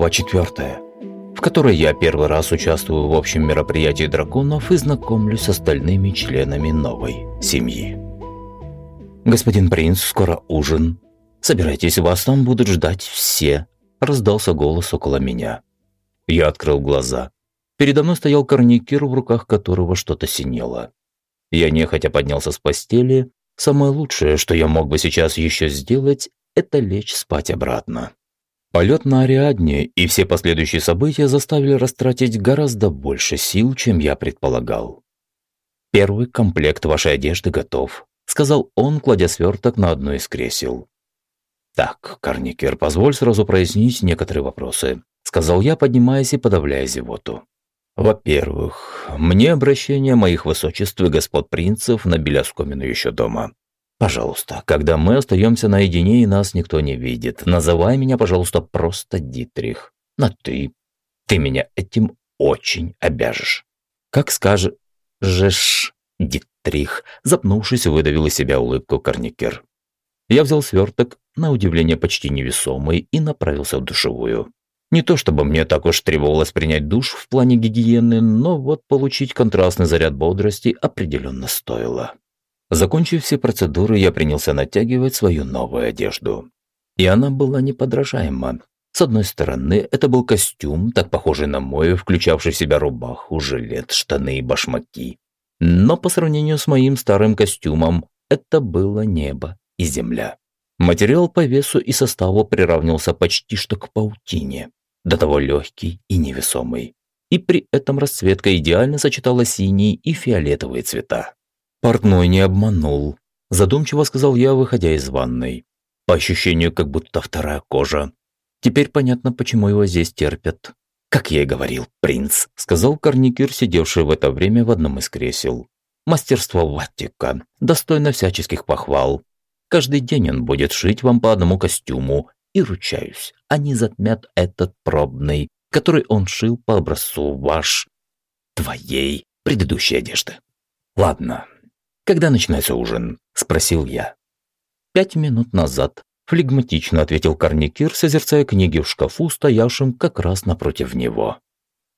Глава 4, в которой я первый раз участвую в общем мероприятии драконов и знакомлюсь с остальными членами новой семьи. «Господин принц, скоро ужин. Собирайтесь, вас там будут ждать все», – раздался голос около меня. Я открыл глаза. Передо мной стоял корникир, в руках которого что-то синело. Я нехотя поднялся с постели. Самое лучшее, что я мог бы сейчас еще сделать, это лечь спать обратно. Полет на Ариадне и все последующие события заставили растратить гораздо больше сил, чем я предполагал. «Первый комплект вашей одежды готов», – сказал он, кладя сверток на одно из кресел. «Так, Карникер, позволь сразу прояснить некоторые вопросы», – сказал я, поднимаясь и подавляя зевоту. «Во-первых, мне обращение моих высочеств и господ принцев на Беляскомину еще дома. Пожалуйста, когда мы остаемся наедине и нас никто не видит, называй меня, пожалуйста, просто Дитрих. На «ты». Ты меня этим очень обяжешь. Как скажешь, Дитрих, запнувшись, выдавил из себя улыбку Корникер. Я взял сверток, на удивление почти невесомый, и направился в душевую. Не то чтобы мне так уж требовалось принять душ в плане гигиены, но вот получить контрастный заряд бодрости определенно стоило. Закончив все процедуры, я принялся натягивать свою новую одежду. И она была неподражаема. С одной стороны, это был костюм, так похожий на мой, включавший в себя рубаху, жилет, штаны и башмаки. Но по сравнению с моим старым костюмом, это было небо и земля. Материал по весу и составу приравнивался почти что к паутине, до того легкий и невесомый. И при этом расцветка идеально сочетала синие и фиолетовые цвета. Портной не обманул. Задумчиво сказал я, выходя из ванной. По ощущению, как будто вторая кожа. Теперь понятно, почему его здесь терпят. Как я и говорил, принц, сказал Корникир, сидевший в это время в одном из кресел. Мастерство Ваттика, достойно всяческих похвал. Каждый день он будет шить вам по одному костюму, и ручаюсь, они затмят этот пробный, который он шил по образцу ваш, твоей предыдущей одежды. Ладно, «Когда начинается ужин?» – спросил я. «Пять минут назад», – флегматично ответил Корникир, созерцая книги в шкафу, стоявшем как раз напротив него.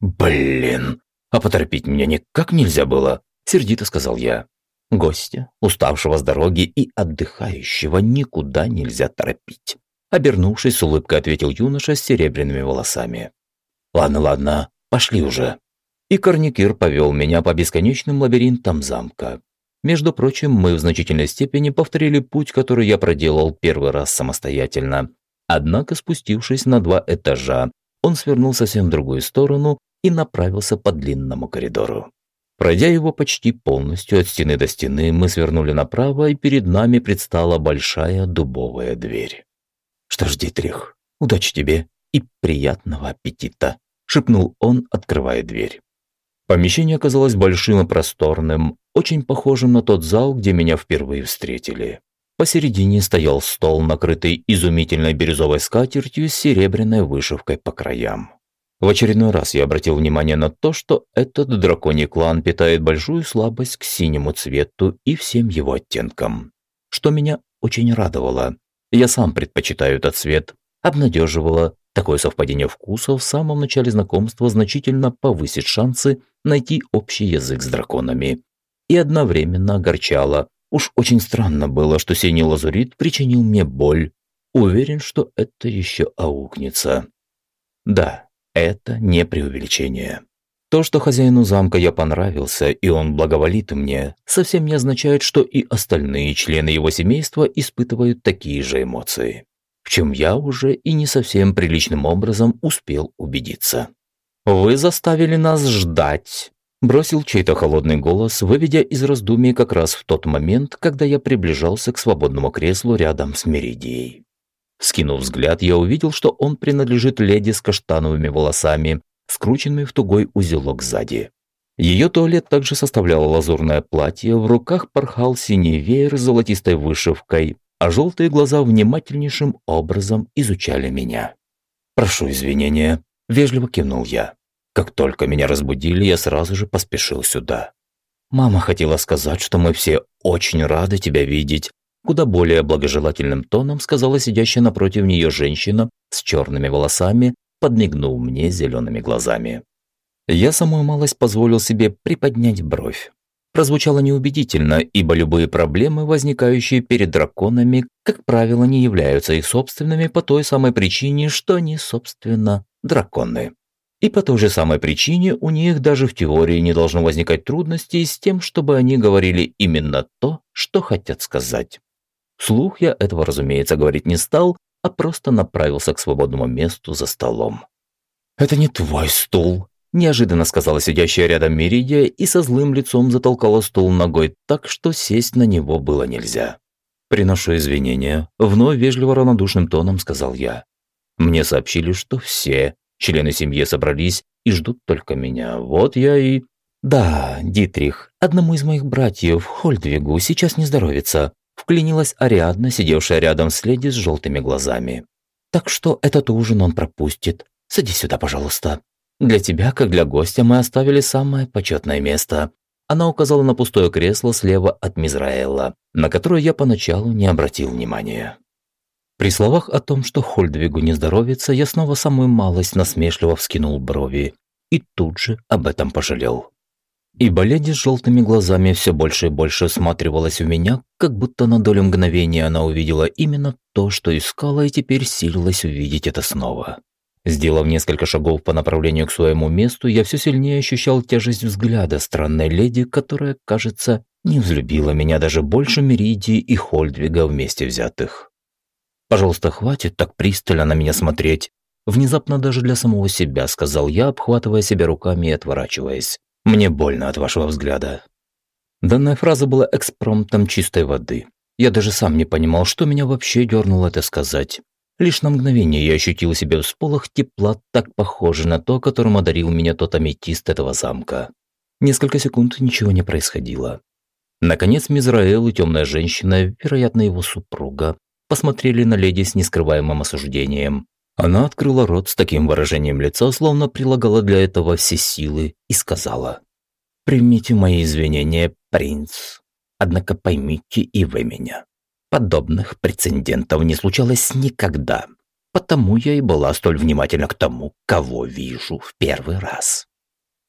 «Блин, а поторопить меня никак нельзя было», – сердито сказал я. Гостя, уставшего с дороги и отдыхающего, никуда нельзя торопить. Обернувшись, с улыбкой ответил юноша с серебряными волосами. «Ладно, ладно, пошли уже». И Корникир повел меня по бесконечным лабиринтам замка, между прочим, мы в значительной степени повторили путь, который я проделал первый раз самостоятельно. Однако, спустившись на два этажа, он свернул совсем в другую сторону и направился по длинному коридору. Пройдя его почти полностью от стены до стены, мы свернули направо, и перед нами предстала большая дубовая дверь. «Что ж, Дитрих, удачи тебе и приятного аппетита!» – шепнул он, открывая дверь. Помещение оказалось большим и просторным, очень похожим на тот зал, где меня впервые встретили. Посередине стоял стол, накрытый изумительной бирюзовой скатертью с серебряной вышивкой по краям. В очередной раз я обратил внимание на то, что этот драконий клан питает большую слабость к синему цвету и всем его оттенкам. Что меня очень радовало. Я сам предпочитаю этот цвет. Обнадеживало, такое совпадение вкусов в самом начале знакомства значительно повысит шансы найти общий язык с драконами и одновременно огорчало. Уж очень странно было, что синий лазурит причинил мне боль. Уверен, что это еще аукнется. Да, это не преувеличение. То, что хозяину замка я понравился, и он благоволит мне, совсем не означает, что и остальные члены его семейства испытывают такие же эмоции. В чем я уже и не совсем приличным образом успел убедиться. «Вы заставили нас ждать», Бросил чей-то холодный голос, выведя из раздумий как раз в тот момент, когда я приближался к свободному креслу рядом с Меридией. Скинув взгляд, я увидел, что он принадлежит леди с каштановыми волосами, скрученными в тугой узелок сзади. Ее туалет также составляло лазурное платье, в руках порхал синий веер с золотистой вышивкой, а желтые глаза внимательнейшим образом изучали меня. «Прошу извинения», – вежливо кивнул я. Как только меня разбудили, я сразу же поспешил сюда. Мама хотела сказать, что мы все очень рады тебя видеть. Куда более благожелательным тоном сказала сидящая напротив нее женщина с черными волосами, подмигнул мне зелеными глазами. Я самую малость позволил себе приподнять бровь. Прозвучало неубедительно, ибо любые проблемы, возникающие перед драконами, как правило, не являются их собственными по той самой причине, что они, собственно, драконы. И по той же самой причине у них даже в теории не должно возникать трудностей с тем, чтобы они говорили именно то, что хотят сказать. Вслух я этого, разумеется, говорить не стал, а просто направился к свободному месту за столом. «Это не твой стул», – неожиданно сказала сидящая рядом Меридия и со злым лицом затолкала стул ногой так, что сесть на него было нельзя. «Приношу извинения», – вновь вежливо равнодушным тоном сказал я. «Мне сообщили, что все члены семьи собрались и ждут только меня. Вот я и...» «Да, Дитрих, одному из моих братьев, Хольдвигу, сейчас не здоровится вклинилась Ариадна, сидевшая рядом с леди с желтыми глазами. «Так что этот ужин он пропустит. Садись сюда, пожалуйста. Для тебя, как для гостя, мы оставили самое почетное место». Она указала на пустое кресло слева от Мизраэла, на которое я поначалу не обратил внимания. При словах о том, что Хольдвигу не здоровится, я снова самую малость насмешливо вскинул брови и тут же об этом пожалел. Ибо леди с желтыми глазами все больше и больше всматривалась в меня, как будто на долю мгновения она увидела именно то, что искала, и теперь силилась увидеть это снова. Сделав несколько шагов по направлению к своему месту, я все сильнее ощущал тяжесть взгляда странной леди, которая, кажется, не взлюбила меня даже больше Меридии и Хольдвига вместе взятых. «Пожалуйста, хватит так пристально на меня смотреть», Внезапно даже для самого себя, сказал я, обхватывая себя руками и отворачиваясь. Мне больно от вашего взгляда». Данная фраза была экспромтом чистой воды. Я даже сам не понимал, что меня вообще дернуло это сказать. Лишь на мгновение я ощутил себе всполох тепла, так похожий на то, которым одарил меня тот аметист этого замка. Несколько секунд ничего не происходило. Наконец Мизраэл и темная женщина, вероятно, его супруга, посмотрели на леди с нескрываемым осуждением. Она открыла рот с таким выражением лица, словно прилагала для этого все силы, и сказала «Примите мои извинения, принц. Однако поймите и вы меня. Подобных прецедентов не случалось никогда, потому я и была столь внимательна к тому, кого вижу в первый раз».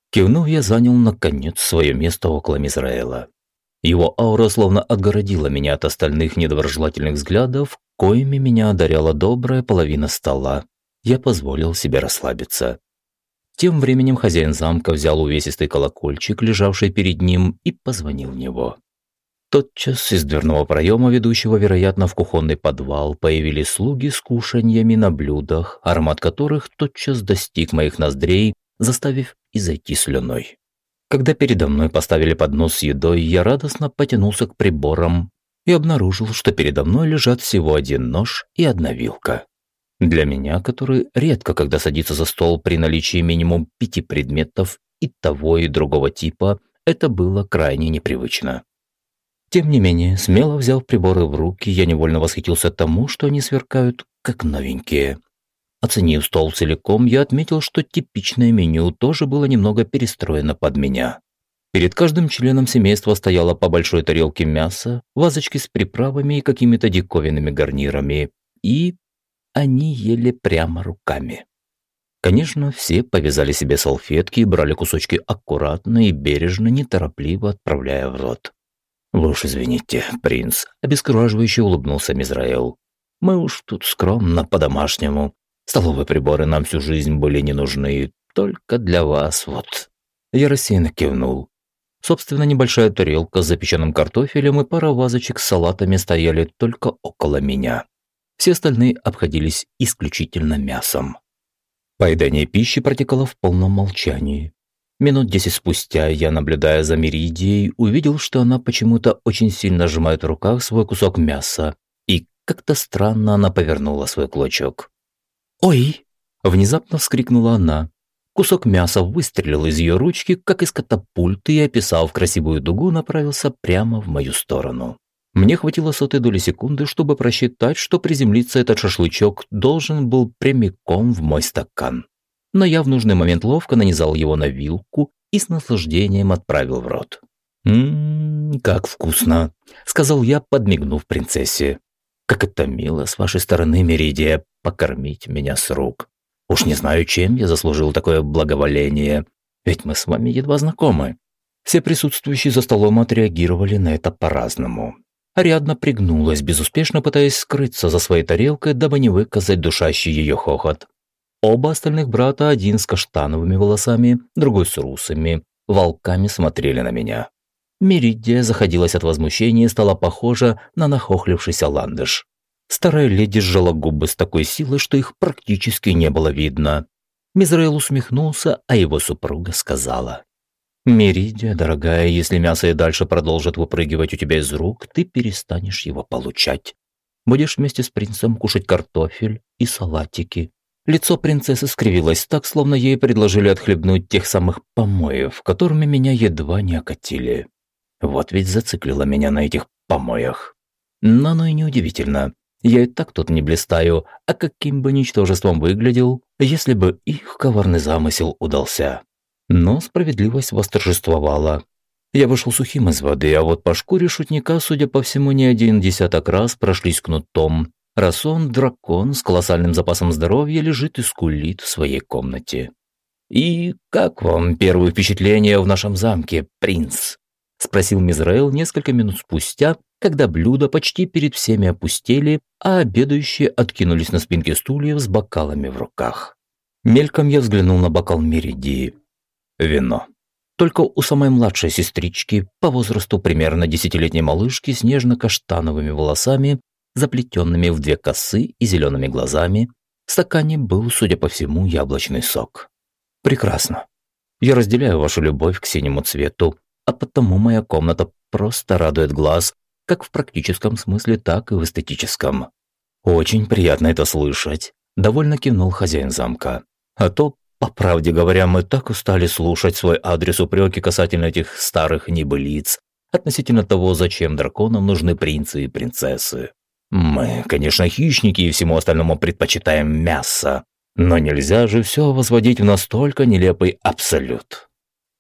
Кивнув, я занял, наконец, свое место около Мизраэла. Его аура словно отгородила меня от остальных недоброжелательных взглядов, коими меня одаряла добрая половина стола. Я позволил себе расслабиться. Тем временем хозяин замка взял увесистый колокольчик, лежавший перед ним, и позвонил в него. Тотчас из дверного проема, ведущего, вероятно, в кухонный подвал, появились слуги с кушаньями на блюдах, аромат которых тотчас достиг моих ноздрей, заставив изойти слюной. Когда передо мной поставили поднос с едой, я радостно потянулся к приборам и обнаружил, что передо мной лежат всего один нож и одна вилка. Для меня, который редко когда садится за стол при наличии минимум пяти предметов и того и другого типа, это было крайне непривычно. Тем не менее, смело взяв приборы в руки, я невольно восхитился тому, что они сверкают как новенькие. Оценив стол целиком, я отметил, что типичное меню тоже было немного перестроено под меня. Перед каждым членом семейства стояло по большой тарелке мяса, вазочки с приправами и какими-то диковинными гарнирами. И они ели прямо руками. Конечно, все повязали себе салфетки и брали кусочки аккуратно и бережно, неторопливо отправляя в рот. «Вы уж извините, принц», – обескураживающе улыбнулся Мизраэл. «Мы уж тут скромно, по-домашнему. Столовые приборы нам всю жизнь были не нужны, только для вас, вот». Я рассеянно кивнул. Собственно, небольшая тарелка с запеченным картофелем и пара вазочек с салатами стояли только около меня. Все остальные обходились исключительно мясом. Поедание пищи протекало в полном молчании. Минут десять спустя я, наблюдая за Меридией, увидел, что она почему-то очень сильно сжимает в руках свой кусок мяса, и как-то странно она повернула свой клочок. «Ой!» – внезапно вскрикнула она. Кусок мяса выстрелил из ее ручки, как из катапульты, и, описав красивую дугу, направился прямо в мою сторону. Мне хватило сотой доли секунды, чтобы просчитать, что приземлиться этот шашлычок должен был прямиком в мой стакан. Но я в нужный момент ловко нанизал его на вилку и с наслаждением отправил в рот. «Ммм, как вкусно!» – сказал я, подмигнув принцессе. Как это мило с вашей стороны, Меридия, покормить меня с рук. Уж не знаю, чем я заслужил такое благоволение, ведь мы с вами едва знакомы. Все присутствующие за столом отреагировали на это по-разному. Ариадна пригнулась, безуспешно пытаясь скрыться за своей тарелкой, дабы не выказать душащий ее хохот. Оба остальных брата, один с каштановыми волосами, другой с русыми, волками смотрели на меня. Меридия заходилась от возмущения и стала похожа на нахохлившийся ландыш. Старая леди сжала губы с такой силой, что их практически не было видно. Мизраэл усмехнулся, а его супруга сказала. «Меридия, дорогая, если мясо и дальше продолжит выпрыгивать у тебя из рук, ты перестанешь его получать. Будешь вместе с принцем кушать картофель и салатики». Лицо принцессы скривилось так, словно ей предложили отхлебнуть тех самых помоев, которыми меня едва не окатили. Вот ведь зациклила меня на этих помоях. Но оно и неудивительно. Я и так тут не блистаю, а каким бы ничтожеством выглядел, если бы их коварный замысел удался. Но справедливость восторжествовала. Я вышел сухим из воды, а вот по шкуре шутника, судя по всему, не один десяток раз прошлись кнутом, раз он, дракон с колоссальным запасом здоровья, лежит и скулит в своей комнате. «И как вам первое впечатление в нашем замке, принц?» Спросил Мизраэл несколько минут спустя, когда блюда почти перед всеми опустели, а обедающие откинулись на спинки стульев с бокалами в руках. Мельком я взглянул на бокал Меридии. Вино. Только у самой младшей сестрички, по возрасту примерно десятилетней малышки с нежно-каштановыми волосами, заплетенными в две косы и зелеными глазами, в стакане был, судя по всему, яблочный сок. Прекрасно. Я разделяю вашу любовь к синему цвету, а потому моя комната просто радует глаз, как в практическом смысле, так и в эстетическом. Очень приятно это слышать, довольно кивнул хозяин замка. А то, по правде говоря, мы так устали слушать свой адрес упреки касательно этих старых небылиц, относительно того, зачем драконам нужны принцы и принцессы. Мы, конечно, хищники и всему остальному предпочитаем мясо, но нельзя же все возводить в настолько нелепый абсолют.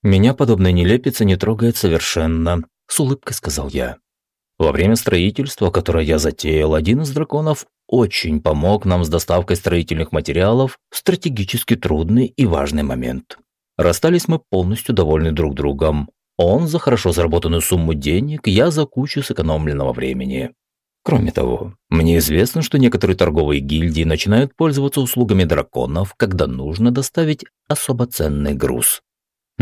«Меня подобная нелепица не трогает совершенно», – с улыбкой сказал я. «Во время строительства, которое я затеял, один из драконов очень помог нам с доставкой строительных материалов в стратегически трудный и важный момент. Расстались мы полностью довольны друг другом. Он за хорошо заработанную сумму денег, я за кучу сэкономленного времени. Кроме того, мне известно, что некоторые торговые гильдии начинают пользоваться услугами драконов, когда нужно доставить особо ценный груз.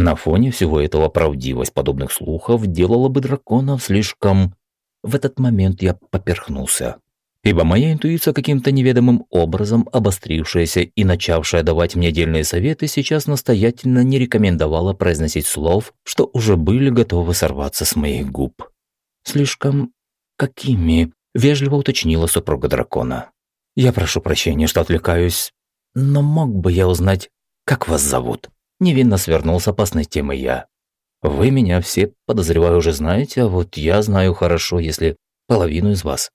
На фоне всего этого правдивость подобных слухов делала бы драконов слишком... В этот момент я поперхнулся. Ибо моя интуиция каким-то неведомым образом обострившаяся и начавшая давать мне дельные советы сейчас настоятельно не рекомендовала произносить слов, что уже были готовы сорваться с моих губ. «Слишком... какими?» – вежливо уточнила супруга дракона. «Я прошу прощения, что отвлекаюсь, но мог бы я узнать, как вас зовут?» Невинно свернул с опасной темы я. Вы меня все, подозреваю, уже знаете, а вот я знаю хорошо, если половину из вас.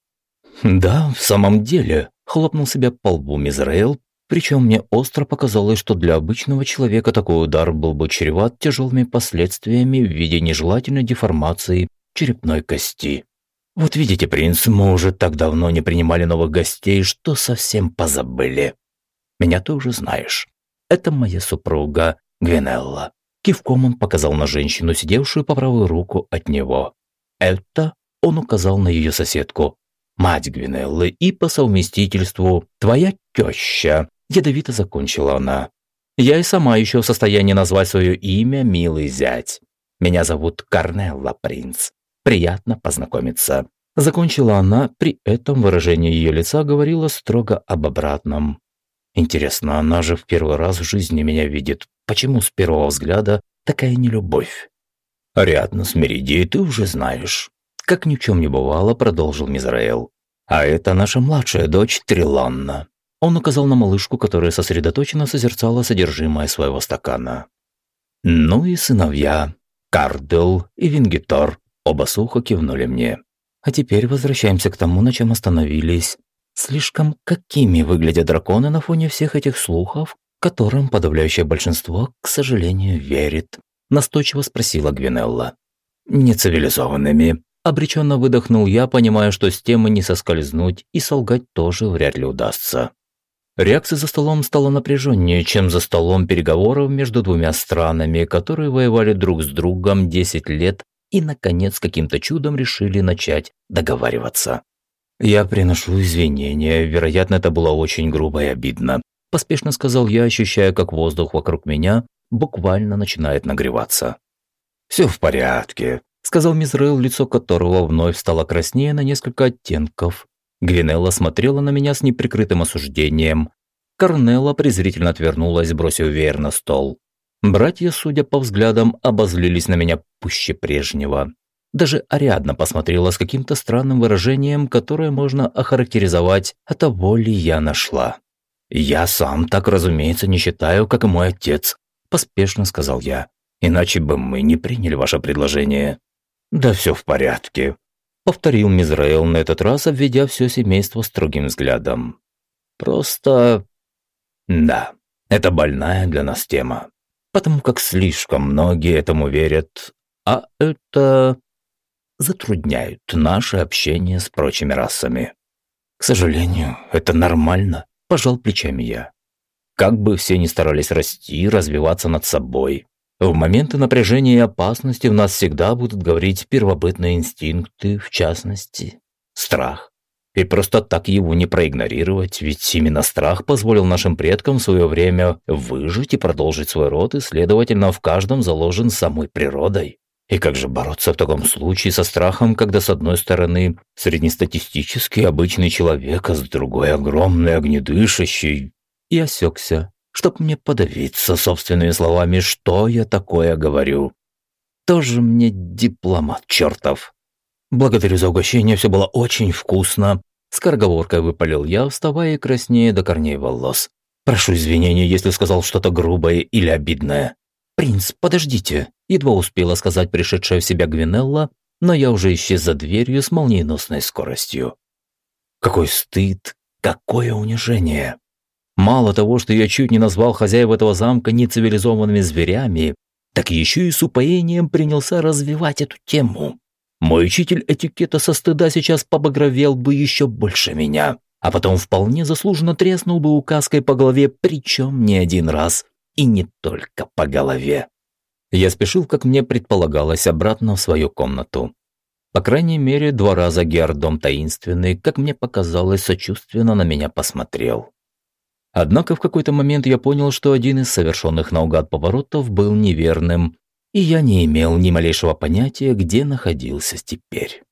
Да, в самом деле, хлопнул себя по лбу Мизраэл, причем мне остро показалось, что для обычного человека такой удар был бы чреват тяжелыми последствиями в виде нежелательной деформации черепной кости. Вот видите, принц, мы уже так давно не принимали новых гостей, что совсем позабыли. Меня ты уже знаешь. Это моя супруга Гвинелла. Кивком он показал на женщину, сидевшую по правую руку от него. Это он указал на ее соседку. Мать Гвинеллы и по совместительству твоя теща. Ядовито закончила она. Я и сама еще в состоянии назвать свое имя, милый зять. Меня зовут Карнелла Принц. Приятно познакомиться. Закончила она, при этом выражение ее лица говорило строго об обратном. Интересно, она же в первый раз в жизни меня видит. Почему с первого взгляда такая нелюбовь? Рядно с Меридией ты уже знаешь. Как ни в чем не бывало, продолжил Мизраэл. А это наша младшая дочь Триланна. Он указал на малышку, которая сосредоточенно созерцала содержимое своего стакана. Ну и сыновья, Кардел и Вингитор, оба сухо кивнули мне. А теперь возвращаемся к тому, на чем остановились. Слишком какими выглядят драконы на фоне всех этих слухов, которым подавляющее большинство, к сожалению, верит? Настойчиво спросила Гвинелла. Нецивилизованными. Обреченно выдохнул я, понимая, что с темы не соскользнуть и солгать тоже вряд ли удастся. Реакция за столом стала напряженнее, чем за столом переговоров между двумя странами, которые воевали друг с другом 10 лет и, наконец, каким-то чудом решили начать договариваться. «Я приношу извинения, вероятно, это было очень грубо и обидно», поспешно сказал я, ощущая, как воздух вокруг меня буквально начинает нагреваться. «Все в порядке», – сказал Мизраил, лицо которого вновь стало краснее на несколько оттенков. Гвинелла смотрела на меня с неприкрытым осуждением. Корнелла презрительно отвернулась, бросив веер на стол. Братья, судя по взглядам, обозлились на меня пуще прежнего. Даже Ариадна посмотрела с каким-то странным выражением, которое можно охарактеризовать «а того ли я нашла». «Я сам так, разумеется, не считаю, как и мой отец», – поспешно сказал я. «Иначе бы мы не приняли ваше предложение». «Да все в порядке», – повторил Мизраэл на этот раз, обведя все семейство строгим взглядом. «Просто...» «Да, это больная для нас тема, потому как слишком многие этому верят, а это затрудняют наше общение с прочими расами. К сожалению, это нормально, пожал плечами я. Как бы все ни старались расти, развиваться над собой, в моменты напряжения и опасности в нас всегда будут говорить первобытные инстинкты, в частности, страх. И просто так его не проигнорировать, ведь именно страх позволил нашим предкам в свое время выжить и продолжить свой род, и, следовательно, в каждом заложен самой природой. И как же бороться в таком случае со страхом, когда с одной стороны среднестатистический обычный человек, а с другой огромный огнедышащий? И осекся, чтоб мне подавиться собственными словами, что я такое говорю. Тоже мне дипломат чертов. Благодарю за угощение, все было очень вкусно. Скороговоркой выпалил я, вставая краснее до корней волос. Прошу извинения, если сказал что-то грубое или обидное. «Принц, подождите!» – едва успела сказать пришедшая в себя Гвинелла, но я уже исчез за дверью с молниеносной скоростью. Какой стыд, какое унижение! Мало того, что я чуть не назвал хозяев этого замка нецивилизованными зверями, так еще и с упоением принялся развивать эту тему. Мой учитель этикета со стыда сейчас побагровел бы еще больше меня, а потом вполне заслуженно треснул бы указкой по голове, причем не один раз – и не только по голове. Я спешил, как мне предполагалось, обратно в свою комнату. По крайней мере, два раза Геордом таинственный, как мне показалось, сочувственно на меня посмотрел. Однако в какой-то момент я понял, что один из совершенных наугад поворотов был неверным, и я не имел ни малейшего понятия, где находился теперь.